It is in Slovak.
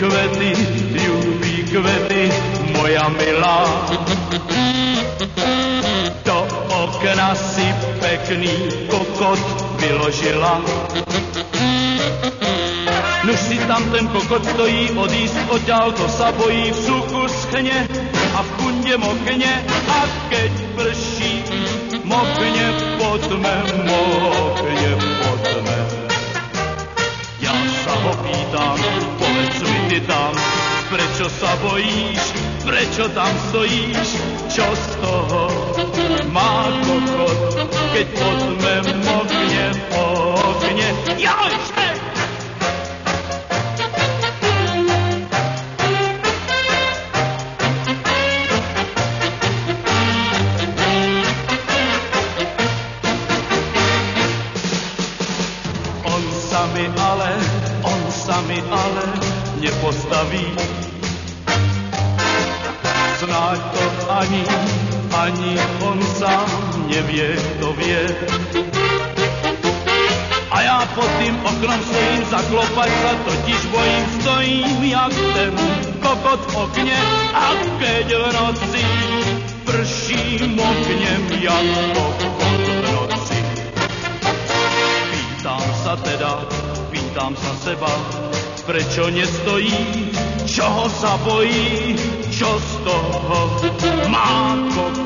kvety, ľubí kvety, moja milá. Do okna si pekný kokot vyložila. Nuž si tam ten kokot stojí, odísť odťaľ to sa bojí, v suchu schne a v kunde mokne a keď prší, mokne pod tme, mokne pod. Ja sa ho pýtam, prečo sa bojíš, prečo tam stojíš, čo z toho má kokot, keď pod tme mokne, mokne. Jojče! On sa mi ale, on sa mi ale nepostaví. Snáď to ani, ani on sám nevie, kto vie. A ja pod tým oknom stojím, zaklopať sa totiž bojím, stojím jak ten kokot v okne a keď v noci prší, moknem jak kokot v noci. Pýtam sa teda, pýtam sa seba, prečo nestojí, čoho sa bojí, čo z toho má kokot,